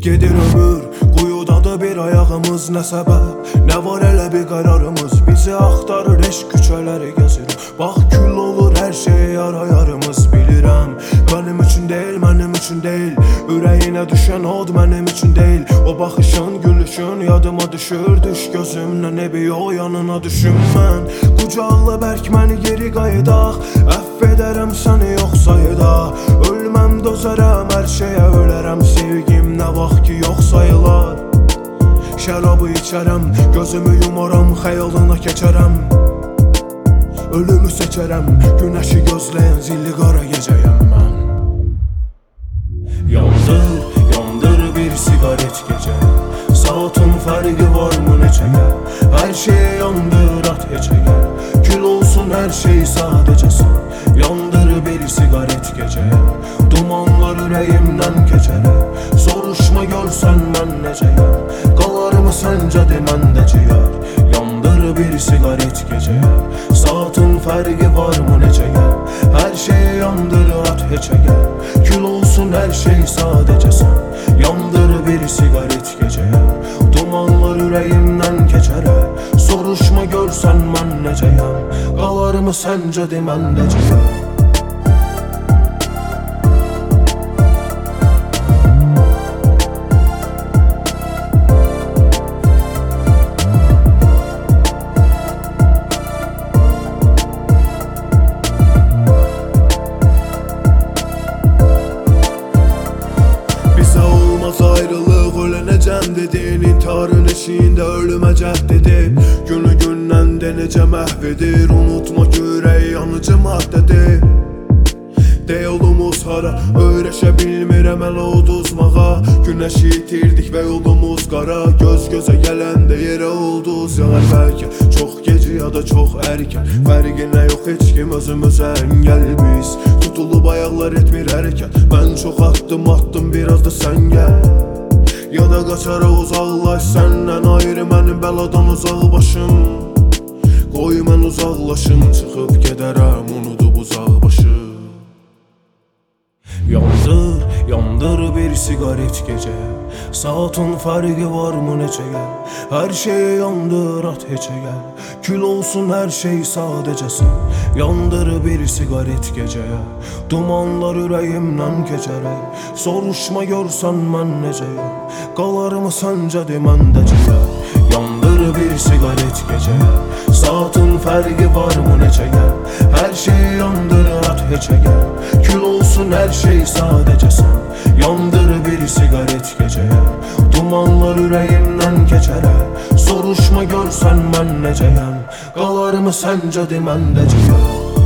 Gedir ömür Quyudadır bir ayağımız nə səbəb Nə var elə bir qərarımız Bizi axtarır eşq küçələri gəzir Bax kül olur hər şey yara yarımız Bilirəm mənim üçün deyil mənim üçün deyil Ürəyinə düşən od mənim üçün deyil O baxışın gülüşün yadıma düşür. Düş gözümlə nebi o yanına düşüm mən Qucaqla bərk məni geri qayıdaq Əff edərəm səni yoxsa yeda Ölməm dözərəm hər şeyə ölərəm Sevgim nə vaxt ki yox sayılar. Şərabı içərəm, gözümü yumaram, xəyalına keçərəm. Ölümü seçərəm, günəşi gözləyən zilli qara gecəyəm mən. Yandır, yandır bir sigaret gecə. Saatın fərqi varmı neçəyə? Hər şey yandır at heçəyə Kül olsun hər şey sadəcə Yandır bir sigaret gecəyə Dumanlar ürəyimdən keçərə Soruşma görsən mən necəyəm Qalarımı səncə deməndə ciyər Yandır bir sigaret gecəyə Saatın fərqi varmı necəyə Hər şey yandır at heçəyə Kül olsun hər şey sadəcə sən Yandır bir sigaret gecəyə Dumanlar ürəyimdən keçərə Soruşma görsən mən necəyəm Qalarımı səncə deməndə ciyər Bizə İntiharın eşiğində ölümə cəhd edib Günü gündən də necə məhv edir Unutma ki ürək yanıcı maddədir De yolumuz hara? Öyrəşə bilmirəm hələ uduzmağa. Günəşi itirdik və yolumuz qara Göz gözə gələndə yerə ulduz yanar bəlkə Çox gecə ya da çox erkən Fərqinə yox heç kim özümüzə əngəl biz. Tutulub ayaqlar etmir hərəkət Mən çox attım attım biraz da sən gəl Ya da qaçara uzaqlaş səndən ayrı mənim bəladan uzaq başım Qoy mən uzaqlaşım çıxıb gedərəm unudub uzaq yandır bir sigaret gecə Saatın fərqi varmı neçəyə Hər şey yandır at heçəyə Kül olsun hər şey sadəcəsən Yandır bir sigaret gecəyə Dumanlar ürəyimdən keçərək Soruşma görsən mən necəyəm Qalarımı səncə deməndəcəyə Yandır bir sigaret gecəyə Saatın fərqi varmı neçəyə Hər şey yandır at heçəyə Kül olsun hər şey sadəcə sən Yandır bir sigaret gecəyə Dumanlar ürəyimdən keçərə Soruşma görsən mən necəyəm Qalarımı səncə deməndəcəyəm